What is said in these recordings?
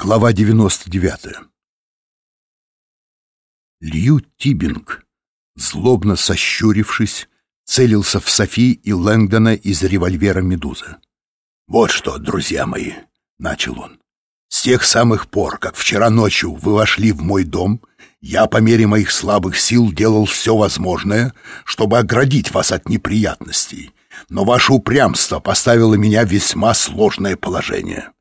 Глава 99 Лью Тибинг, злобно сощурившись, целился в Софи и Лэнгдона из револьвера «Медуза». «Вот что, друзья мои», — начал он, — «с тех самых пор, как вчера ночью вы вошли в мой дом, я по мере моих слабых сил делал все возможное, чтобы оградить вас от неприятностей, но ваше упрямство поставило меня в весьма сложное положение».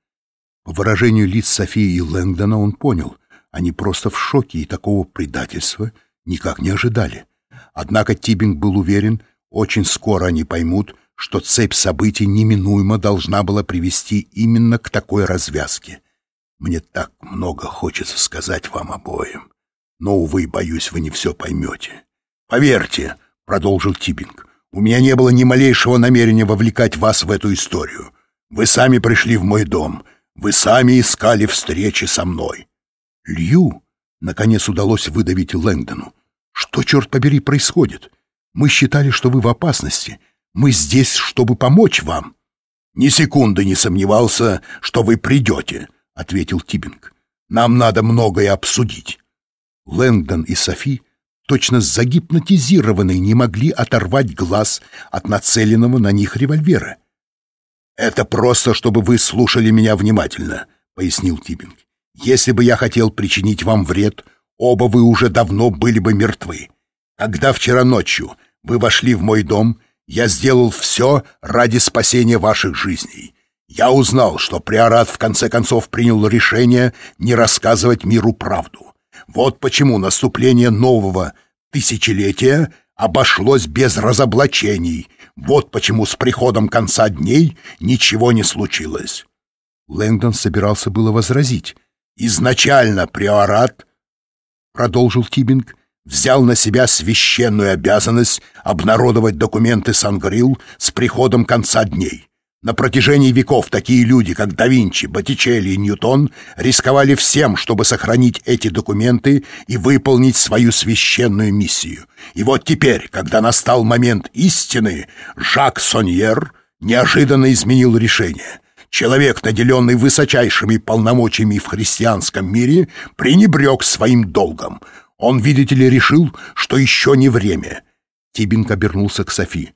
По выражению лиц Софии и Лэнгдона он понял, они просто в шоке и такого предательства никак не ожидали. Однако Тибинг был уверен, очень скоро они поймут, что цепь событий неминуемо должна была привести именно к такой развязке. Мне так много хочется сказать вам обоим, но, увы, боюсь, вы не все поймете. «Поверьте», — продолжил Тибинг, — «у меня не было ни малейшего намерения вовлекать вас в эту историю. Вы сами пришли в мой дом». Вы сами искали встречи со мной. Лью, наконец удалось выдавить Лэнгдону. Что, черт побери, происходит? Мы считали, что вы в опасности. Мы здесь, чтобы помочь вам. Ни секунды не сомневался, что вы придете, — ответил Тибинг. Нам надо многое обсудить. Лэнгдон и Софи, точно загипнотизированные, не могли оторвать глаз от нацеленного на них револьвера. «Это просто, чтобы вы слушали меня внимательно», — пояснил Тибинг. «Если бы я хотел причинить вам вред, оба вы уже давно были бы мертвы. Когда вчера ночью вы вошли в мой дом, я сделал все ради спасения ваших жизней. Я узнал, что приорат в конце концов принял решение не рассказывать миру правду. Вот почему наступление нового тысячелетия обошлось без разоблачений, вот почему с приходом конца дней ничего не случилось. Лэнгдон собирался было возразить. «Изначально приорат, — продолжил Тибинг, — взял на себя священную обязанность обнародовать документы Сангрил с приходом конца дней. На протяжении веков такие люди, как да Винчи, Боттичелли и Ньютон, рисковали всем, чтобы сохранить эти документы и выполнить свою священную миссию. И вот теперь, когда настал момент истины, Жак Соньер неожиданно изменил решение. Человек, наделенный высочайшими полномочиями в христианском мире, пренебрег своим долгом. Он, видите ли, решил, что еще не время. Тибинг обернулся к Софи.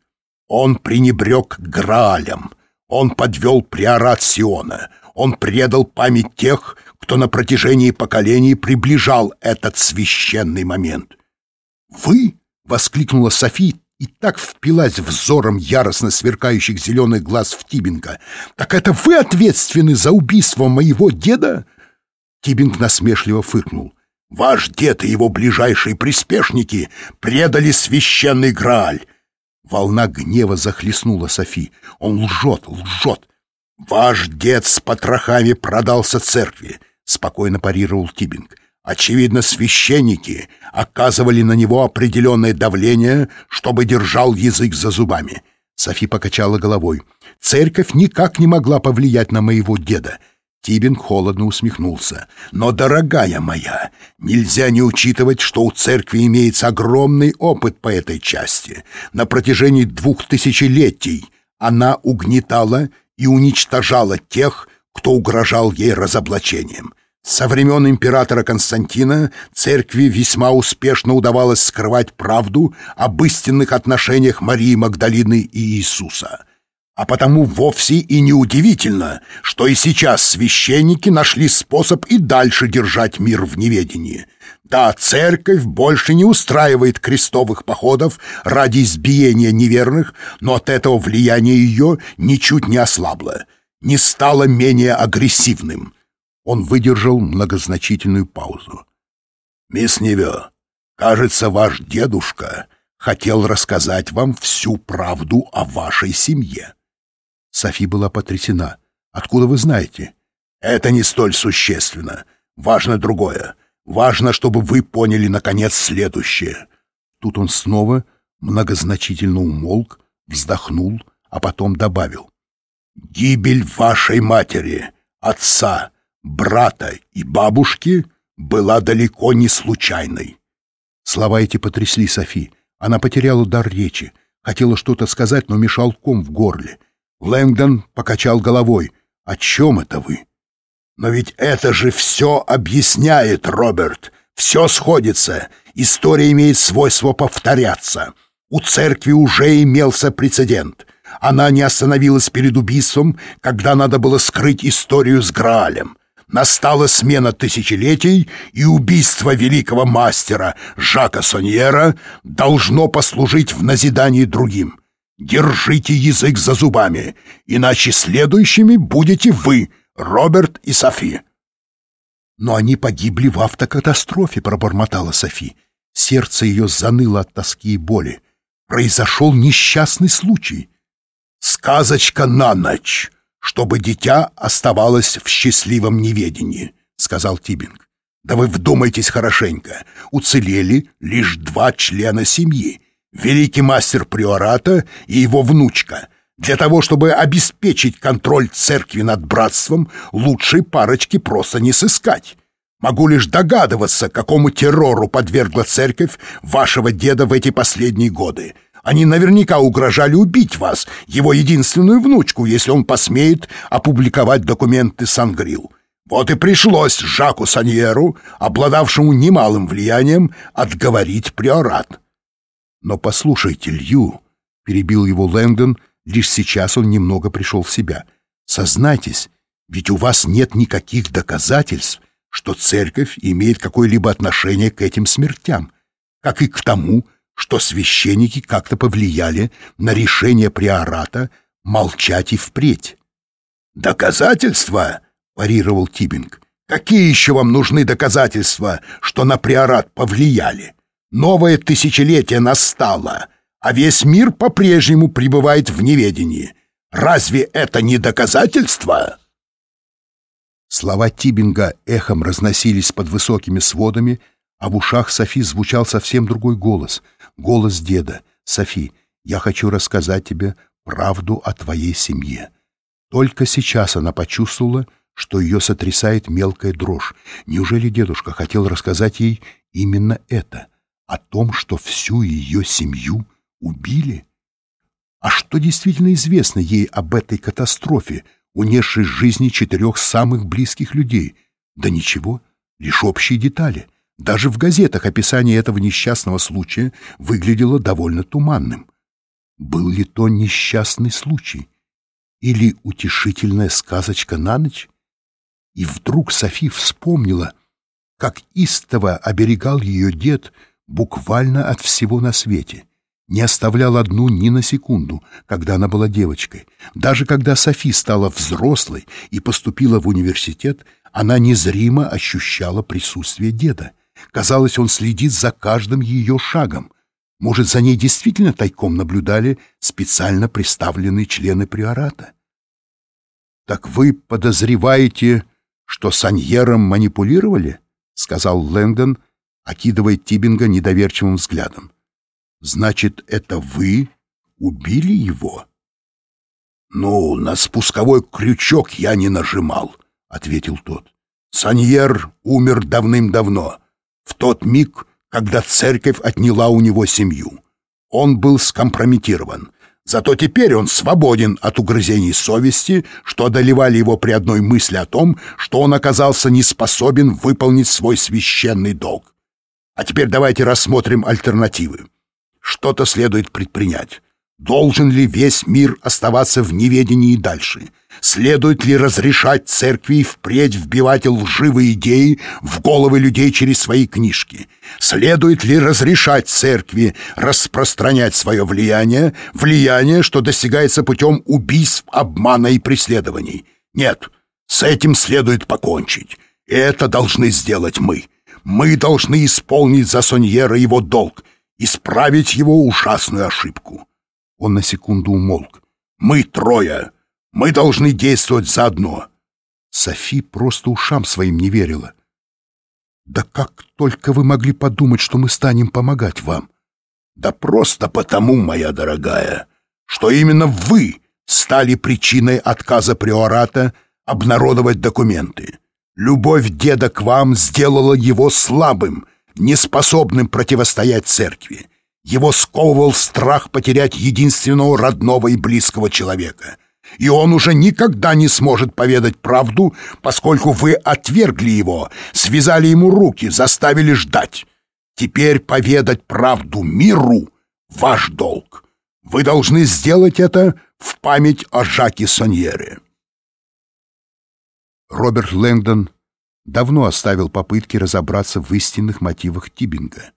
Он пренебрег Граалем — он подвел приорат Сиона. Он предал память тех, кто на протяжении поколений приближал этот священный момент. «Вы?» — воскликнула Софи и так впилась взором яростно сверкающих зеленых глаз в Тибинга. «Так это вы ответственны за убийство моего деда?» Тибинг насмешливо фыркнул. «Ваш дед и его ближайшие приспешники предали священный Грааль. Волна гнева захлестнула Софи. Он лжет, лжет. «Ваш дед с потрохами продался церкви», — спокойно парировал Тибинг. «Очевидно, священники оказывали на него определенное давление, чтобы держал язык за зубами». Софи покачала головой. «Церковь никак не могла повлиять на моего деда. Тибин холодно усмехнулся. «Но, дорогая моя, нельзя не учитывать, что у церкви имеется огромный опыт по этой части. На протяжении двух тысячелетий она угнетала и уничтожала тех, кто угрожал ей разоблачением. Со времен императора Константина церкви весьма успешно удавалось скрывать правду об истинных отношениях Марии Магдалины и Иисуса». А потому вовсе и не удивительно, что и сейчас священники нашли способ и дальше держать мир в неведении. Да, церковь больше не устраивает крестовых походов ради избиения неверных, но от этого влияние ее ничуть не ослабло, не стало менее агрессивным. Он выдержал многозначительную паузу. «Мисс Неве, кажется, ваш дедушка хотел рассказать вам всю правду о вашей семье». Софи была потрясена. «Откуда вы знаете?» «Это не столь существенно. Важно другое. Важно, чтобы вы поняли, наконец, следующее». Тут он снова многозначительно умолк, вздохнул, а потом добавил. «Гибель вашей матери, отца, брата и бабушки была далеко не случайной». Слова эти потрясли Софи. Она потеряла дар речи, хотела что-то сказать, но мешал ком в горле — Лэнгдон покачал головой. «О чем это вы?» Но ведь это же все объясняет, Роберт. Все сходится. История имеет свойство повторяться. У церкви уже имелся прецедент. Она не остановилась перед убийством, когда надо было скрыть историю с Граалем. Настала смена тысячелетий, и убийство великого мастера Жака Соньера должно послужить в назидании другим. Держите язык за зубами, иначе следующими будете вы, Роберт и Софи. Но они погибли в автокатастрофе, пробормотала Софи. Сердце ее заныло от тоски и боли. Произошел несчастный случай. Сказочка на ночь чтобы дитя оставалось в счастливом неведении», — сказал Тибинг. «Да вы вдумайтесь хорошенько. Уцелели лишь два члена семьи. Великий мастер приората и его внучка. Для того, чтобы обеспечить контроль церкви над братством, лучшей парочки просто не сыскать. Могу лишь догадываться, какому террору подвергла церковь вашего деда в эти последние годы. Они наверняка угрожали убить вас, его единственную внучку, если он посмеет опубликовать документы Сангрил. Вот и пришлось Жаку Саньеру, обладавшему немалым влиянием, отговорить приорат. «Но послушайте, Лью», — перебил его Лэндон, лишь сейчас он немного пришел в себя. «Сознайтесь, ведь у вас нет никаких доказательств, что церковь имеет какое-либо отношение к этим смертям, как и к тому, что священники как-то повлияли на решение приората молчать и впредь. «Доказательства?» — парировал Тибинг. «Какие еще вам нужны доказательства, что на приорат повлияли? Новое тысячелетие настало, а весь мир по-прежнему пребывает в неведении. Разве это не доказательство?» Слова Тибинга эхом разносились под высокими сводами, а в ушах Софи звучал совсем другой голос, голос деда. «Софи, я хочу рассказать тебе правду о твоей семье». Только сейчас она почувствовала, что ее сотрясает мелкая дрожь. Неужели дедушка хотел рассказать ей именно это? О том, что всю ее семью убили? А что действительно известно ей об этой катастрофе, унесшей жизни четырех самых близких людей? Да ничего, лишь общие детали — даже в газетах описание этого несчастного случая выглядело довольно туманным. Был ли то несчастный случай? Или утешительная сказочка на ночь? И вдруг Софи вспомнила, как истово оберегал ее дед буквально от всего на свете. Не оставлял одну ни на секунду, когда она была девочкой. Даже когда Софи стала взрослой и поступила в университет, она незримо ощущала присутствие деда. Казалось, он следит за каждым ее шагом. Может, за ней действительно тайком наблюдали специально представленные члены приората? «Так вы подозреваете, что Саньером манипулировали?» — сказал Лэнгдон, окидывая Тибинга недоверчивым взглядом. «Значит, это вы убили его?» «Ну, на спусковой крючок я не нажимал», — ответил тот. «Саньер умер давным-давно в тот миг, когда церковь отняла у него семью. Он был скомпрометирован. Зато теперь он свободен от угрызений совести, что одолевали его при одной мысли о том, что он оказался не способен выполнить свой священный долг. А теперь давайте рассмотрим альтернативы. Что-то следует предпринять. Должен ли весь мир оставаться в неведении дальше? Следует ли разрешать церкви впредь вбивать лживые идеи в головы людей через свои книжки? Следует ли разрешать церкви распространять свое влияние, влияние, что достигается путем убийств, обмана и преследований? Нет, с этим следует покончить. И это должны сделать мы. Мы должны исполнить за Соньера его долг, исправить его ужасную ошибку. Он на секунду умолк. «Мы трое! Мы должны действовать заодно!» Софи просто ушам своим не верила. «Да как только вы могли подумать, что мы станем помогать вам?» «Да просто потому, моя дорогая, что именно вы стали причиной отказа приората обнародовать документы. Любовь деда к вам сделала его слабым, неспособным противостоять церкви. Его сковывал страх потерять единственного родного и близкого человека. и он уже никогда не сможет поведать правду, поскольку вы отвергли его, связали ему руки, заставили ждать. Теперь поведать правду миру — ваш долг. Вы должны сделать это в память о Жаке Соньере. Роберт Лэнгдон давно оставил попытки разобраться в истинных мотивах Тибинга.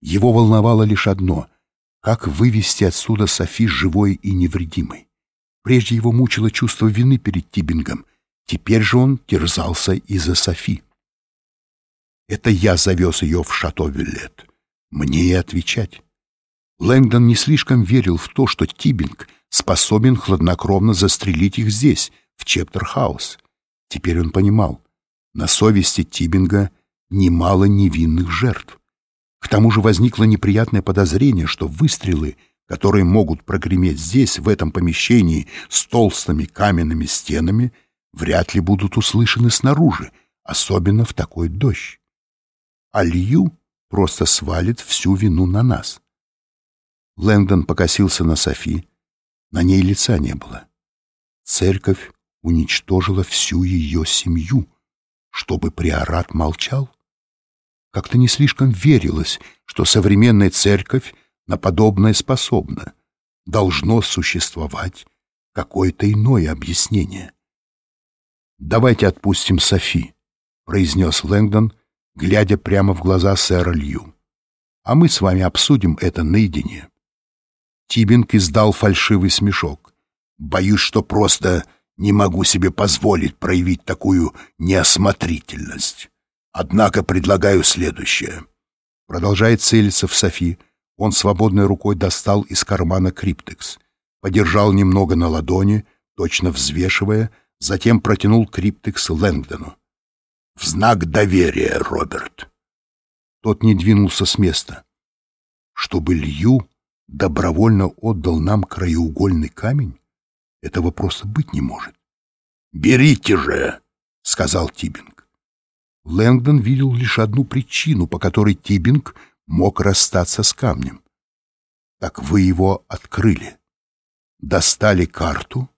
Его волновало лишь одно — как вывести отсюда Софи живой и невредимой. Прежде его мучило чувство вины перед Тибингом, теперь же он терзался из-за Софи. Это я завез ее в Шато-Виллет. Мне и отвечать. Лэнгдон не слишком верил в то, что Тибинг способен хладнокровно застрелить их здесь, в Чептерхаус. Теперь он понимал, на совести Тибинга немало невинных жертв. К тому же возникло неприятное подозрение, что выстрелы, которые могут прогреметь здесь, в этом помещении, с толстыми каменными стенами, вряд ли будут услышаны снаружи, особенно в такой дождь. А Лью просто свалит всю вину на нас. Лэндон покосился на Софи. На ней лица не было. Церковь уничтожила всю ее семью, чтобы приорат молчал. Как-то не слишком верилось, что современная церковь на подобное способна. Должно существовать какое-то иное объяснение. «Давайте отпустим Софи», — произнес Лэнгдон, глядя прямо в глаза сэра Лью. «А мы с вами обсудим это наедине». Тибинг издал фальшивый смешок. «Боюсь, что просто не могу себе позволить проявить такую неосмотрительность. Однако предлагаю следующее». Продолжая целиться в Софи, он свободной рукой достал из кармана криптекс, подержал немного на ладони, точно взвешивая, затем протянул криптекс Лэнгдону. «В знак доверия, Роберт!» Тот не двинулся с места. «Чтобы Лью добровольно отдал нам краеугольный камень? Этого просто быть не может. «Берите же!» — сказал Тибинг. Лэнгдон видел лишь одну причину, по которой Тибинг мог расстаться с камнем. Так вы его открыли. Достали карту.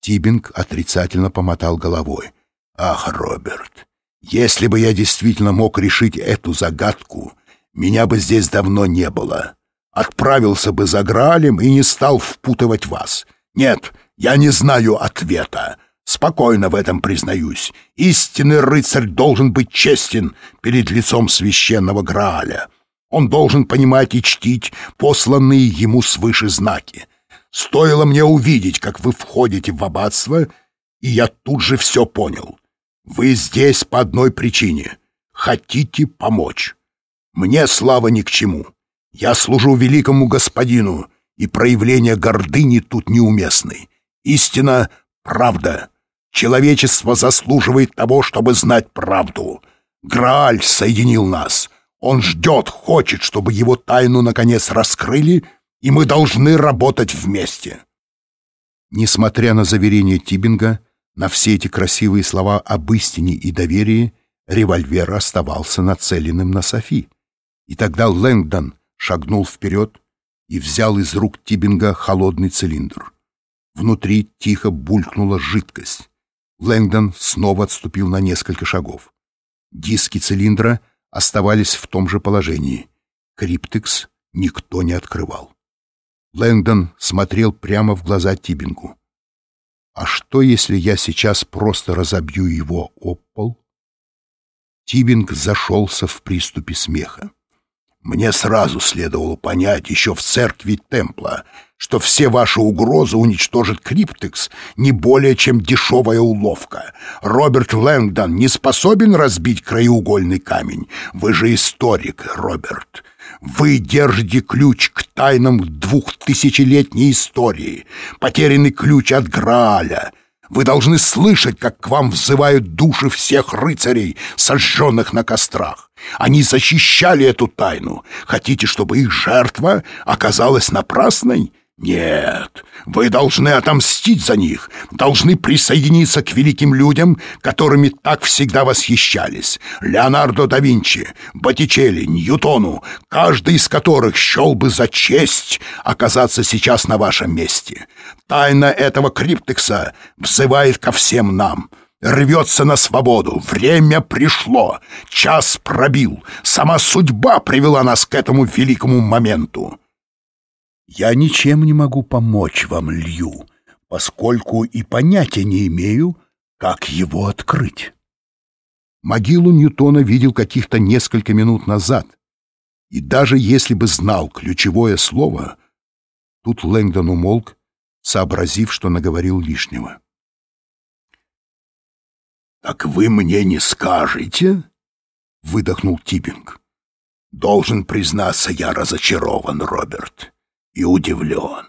Тибинг отрицательно помотал головой. «Ах, Роберт, если бы я действительно мог решить эту загадку, меня бы здесь давно не было отправился бы за Граалем и не стал впутывать вас. Нет, я не знаю ответа. Спокойно в этом признаюсь. Истинный рыцарь должен быть честен перед лицом священного Грааля. Он должен понимать и чтить посланные ему свыше знаки. Стоило мне увидеть, как вы входите в аббатство, и я тут же все понял. Вы здесь по одной причине. Хотите помочь. Мне слава ни к чему. Я служу великому господину, и проявление гордыни тут неуместны. Истина — правда. Человечество заслуживает того, чтобы знать правду. Грааль соединил нас. Он ждет, хочет, чтобы его тайну наконец раскрыли, и мы должны работать вместе. Несмотря на заверение Тибинга, на все эти красивые слова об истине и доверии, револьвер оставался нацеленным на Софи. И тогда Лэнгдон шагнул вперед и взял из рук Тибинга холодный цилиндр. Внутри тихо булькнула жидкость. Лэнгдон снова отступил на несколько шагов. Диски цилиндра оставались в том же положении. Криптекс никто не открывал. Лэнгдон смотрел прямо в глаза Тибингу. «А что, если я сейчас просто разобью его об пол?» Тибинг зашелся в приступе смеха. Мне сразу следовало понять еще в церкви Темпла, что все ваши угрозы уничтожит Криптекс не более чем дешевая уловка. Роберт Лэнгдон не способен разбить краеугольный камень. Вы же историк, Роберт. Вы держите ключ к тайнам двухтысячелетней истории, потерянный ключ от Грааля. Вы должны слышать, как к вам взывают души всех рыцарей, сожженных на кострах. Они защищали эту тайну. Хотите, чтобы их жертва оказалась напрасной? Нет, вы должны отомстить за них, должны присоединиться к великим людям, которыми так всегда восхищались. Леонардо да Винчи, Боттичелли, Ньютону, каждый из которых счел бы за честь оказаться сейчас на вашем месте. Тайна этого криптекса взывает ко всем нам — рвется на свободу. Время пришло, час пробил, сама судьба привела нас к этому великому моменту. Я ничем не могу помочь вам, Лью, поскольку и понятия не имею, как его открыть. Могилу Ньютона видел каких-то несколько минут назад, и даже если бы знал ключевое слово, тут Лэнгдон умолк, сообразив, что наговорил лишнего. «Так вы мне не скажете?» — выдохнул Тибинг. «Должен признаться, я разочарован, Роберт, и удивлен.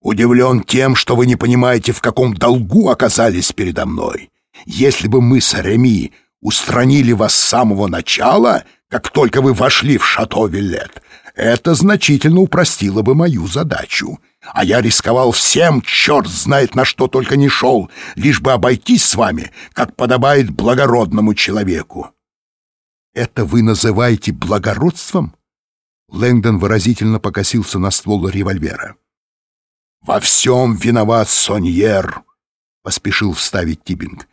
Удивлен тем, что вы не понимаете, в каком долгу оказались передо мной. Если бы мы с Реми устранили вас с самого начала, как только вы вошли в шато Виллет, это значительно упростило бы мою задачу. А я рисковал всем, черт знает на что только не шел, лишь бы обойтись с вами, как подобает благородному человеку. Это вы называете благородством? Лэнгдон выразительно покосился на ствол револьвера. «Во всем виноват Соньер», — поспешил вставить Тибинг.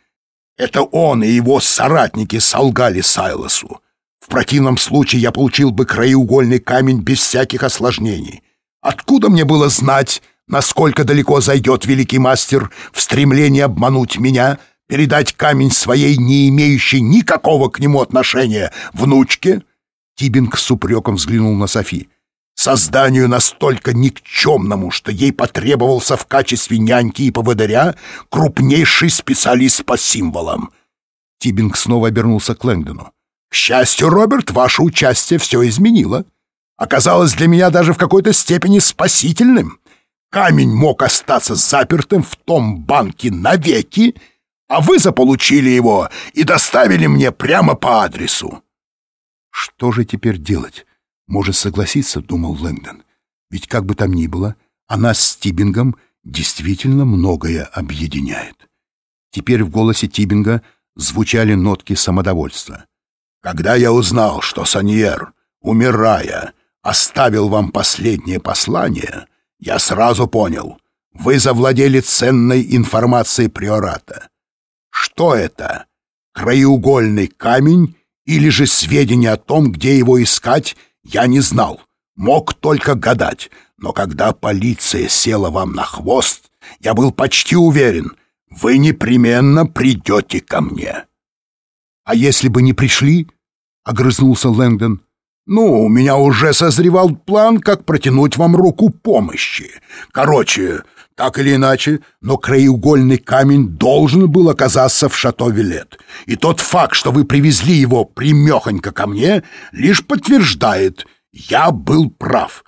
«Это он и его соратники солгали Сайлосу. В противном случае я получил бы краеугольный камень без всяких осложнений. Откуда мне было знать, насколько далеко зайдет великий мастер в стремлении обмануть меня, передать камень своей, не имеющей никакого к нему отношения, внучке?» Тибинг с упреком взглянул на Софи. «Созданию настолько никчемному, что ей потребовался в качестве няньки и поводыря крупнейший специалист по символам». Тибинг снова обернулся к Лэнгдону. К счастью, Роберт, ваше участие все изменило. Оказалось для меня даже в какой-то степени спасительным. Камень мог остаться запертым в том банке навеки, а вы заполучили его и доставили мне прямо по адресу. Что же теперь делать? Может согласиться, думал Лэнгдон. Ведь как бы там ни было, она с Тибингом действительно многое объединяет. Теперь в голосе Тибинга звучали нотки самодовольства. Когда я узнал, что Саньер, умирая, оставил вам последнее послание, я сразу понял, вы завладели ценной информацией приората. Что это? Краеугольный камень или же сведения о том, где его искать, я не знал. Мог только гадать. Но когда полиция села вам на хвост, я был почти уверен, вы непременно придете ко мне. А если бы не пришли, огрызнулся Лэнгдон. «Ну, у меня уже созревал план, как протянуть вам руку помощи. Короче, так или иначе, но краеугольный камень должен был оказаться в шато Вилет. И тот факт, что вы привезли его примехонько ко мне, лишь подтверждает, я был прав».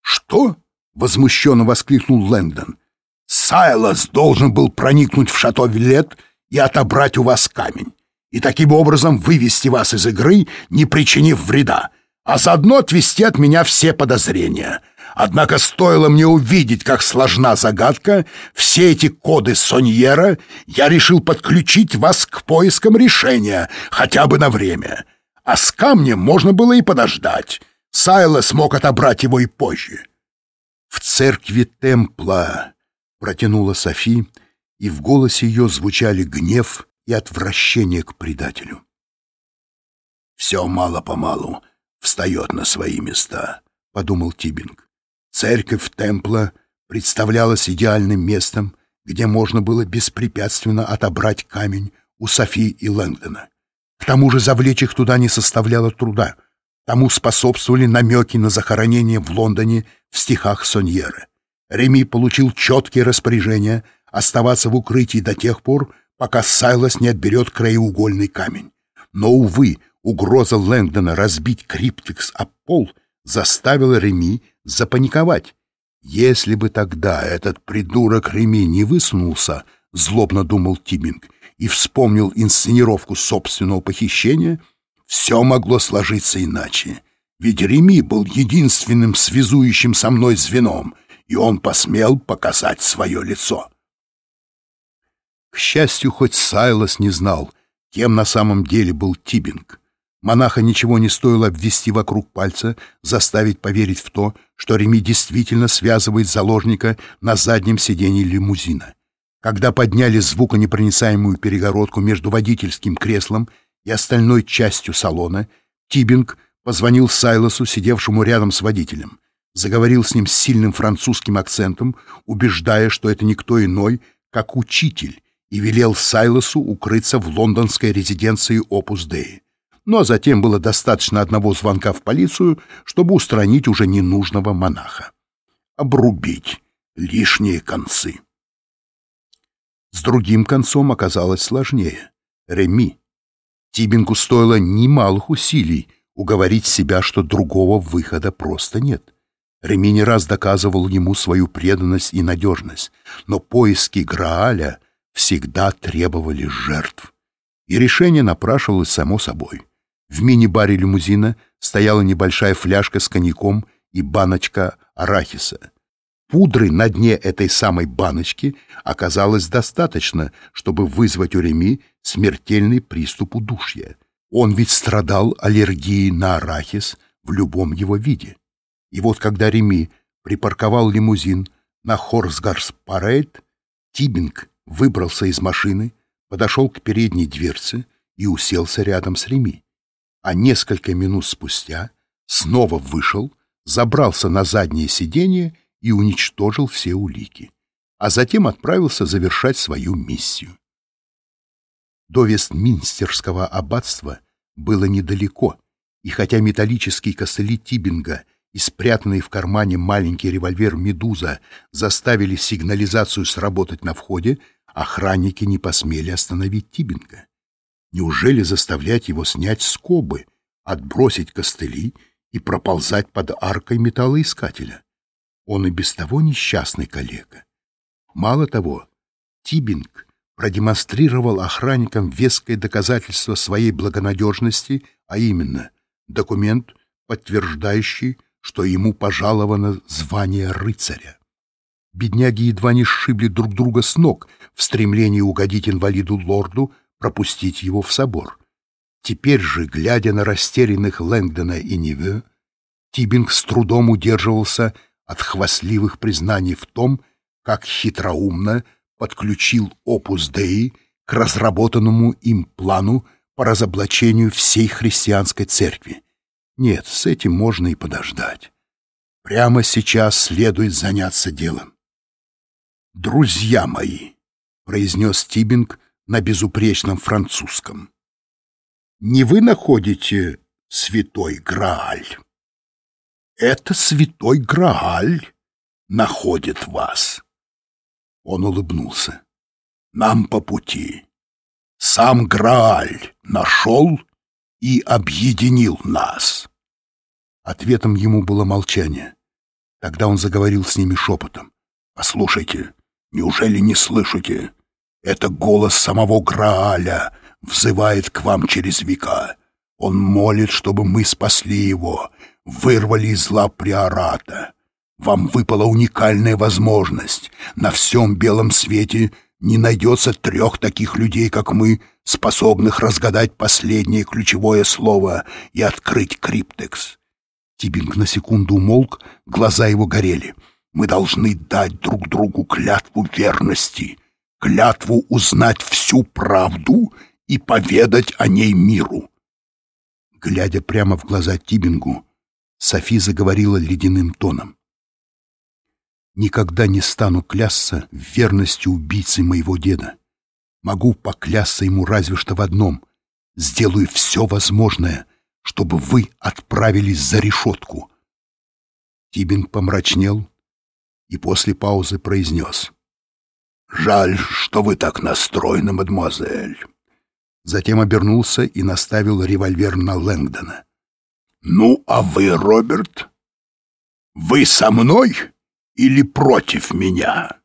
«Что?» — возмущенно воскликнул Лэнгдон. «Сайлос должен был проникнуть в шато Вилет и отобрать у вас камень и таким образом вывести вас из игры, не причинив вреда, а заодно отвести от меня все подозрения. Однако стоило мне увидеть, как сложна загадка, все эти коды Соньера, я решил подключить вас к поискам решения, хотя бы на время. А с камнем можно было и подождать. Сайла смог отобрать его и позже. «В церкви Темпла», — протянула Софи, и в голосе ее звучали гнев и отвращение к предателю. «Все мало-помалу встает на свои места», — подумал Тибинг. Церковь Темпла представлялась идеальным местом, где можно было беспрепятственно отобрать камень у Софи и Лэнгдона. К тому же завлечь их туда не составляло труда. Тому способствовали намеки на захоронение в Лондоне в стихах Соньеры. Реми получил четкие распоряжения оставаться в укрытии до тех пор, пока Сайлос не отберет краеугольный камень. Но, увы, угроза Лэнгдона разбить криптекс об пол заставила Реми запаниковать. Если бы тогда этот придурок Реми не высунулся, злобно думал Тиминг, и вспомнил инсценировку собственного похищения, все могло сложиться иначе. Ведь Реми был единственным связующим со мной звеном, и он посмел показать свое лицо. К счастью, хоть Сайлос не знал, кем на самом деле был Тибинг. Монаха ничего не стоило обвести вокруг пальца, заставить поверить в то, что Реми действительно связывает заложника на заднем сиденье лимузина. Когда подняли звуконепроницаемую перегородку между водительским креслом и остальной частью салона, Тибинг позвонил Сайлосу, сидевшему рядом с водителем. Заговорил с ним с сильным французским акцентом, убеждая, что это никто иной, как учитель, и велел Сайлосу укрыться в лондонской резиденции Опус Деи но затем было достаточно одного звонка в полицию, чтобы устранить уже ненужного монаха. Обрубить лишние концы. С другим концом оказалось сложнее. Реми. Тибингу стоило немалых усилий уговорить себя, что другого выхода просто нет. Реми не раз доказывал ему свою преданность и надежность, но поиски Грааля всегда требовали жертв. И решение напрашивалось само собой — в мини-баре лимузина стояла небольшая фляжка с коньяком и баночка арахиса. Пудры на дне этой самой баночки оказалось достаточно, чтобы вызвать у Реми смертельный приступ удушья. Он ведь страдал аллергией на арахис в любом его виде. И вот когда Реми припарковал лимузин на Хорсгарс-Парейд, Тибинг выбрался из машины, подошел к передней дверце и уселся рядом с Реми а несколько минут спустя снова вышел, забрался на заднее сиденье и уничтожил все улики, а затем отправился завершать свою миссию. До Вестминстерского аббатства было недалеко, и хотя металлические костыли Тибинга и спрятанный в кармане маленький револьвер «Медуза» заставили сигнализацию сработать на входе, охранники не посмели остановить Тибинга. Неужели заставлять его снять скобы, отбросить костыли и проползать под аркой металлоискателя? Он и без того несчастный коллега. Мало того, Тибинг продемонстрировал охранникам веское доказательство своей благонадежности, а именно документ, подтверждающий, что ему пожаловано звание рыцаря. Бедняги едва не сшибли друг друга с ног в стремлении угодить инвалиду-лорду, пропустить его в собор. Теперь же, глядя на растерянных Лэнгдона и Ниве, Тибинг с трудом удерживался от хвастливых признаний в том, как хитроумно подключил опус Деи к разработанному им плану по разоблачению всей христианской церкви. Нет, с этим можно и подождать. Прямо сейчас следует заняться делом. «Друзья мои», — произнес Тибинг, на безупречном французском. Не вы находите святой Грааль? Это святой Грааль находит вас. Он улыбнулся. Нам по пути. Сам Грааль нашел и объединил нас. Ответом ему было молчание. Тогда он заговорил с ними шепотом. «Послушайте, неужели не слышите? Это голос самого Грааля взывает к вам через века. Он молит, чтобы мы спасли его, вырвали из лап приората. Вам выпала уникальная возможность. На всем белом свете не найдется трех таких людей, как мы, способных разгадать последнее ключевое слово и открыть криптекс. Тибинг на секунду умолк, глаза его горели. Мы должны дать друг другу клятву верности клятву узнать всю правду и поведать о ней миру. Глядя прямо в глаза Тибингу, Софи заговорила ледяным тоном. «Никогда не стану клясться в верности убийцы моего деда. Могу поклясться ему разве что в одном. Сделаю все возможное, чтобы вы отправились за решетку». Тибинг помрачнел и после паузы произнес. «Жаль, что вы так настроены, мадемуазель». Затем обернулся и наставил револьвер на Лэнгдона. «Ну, а вы, Роберт? Вы со мной или против меня?»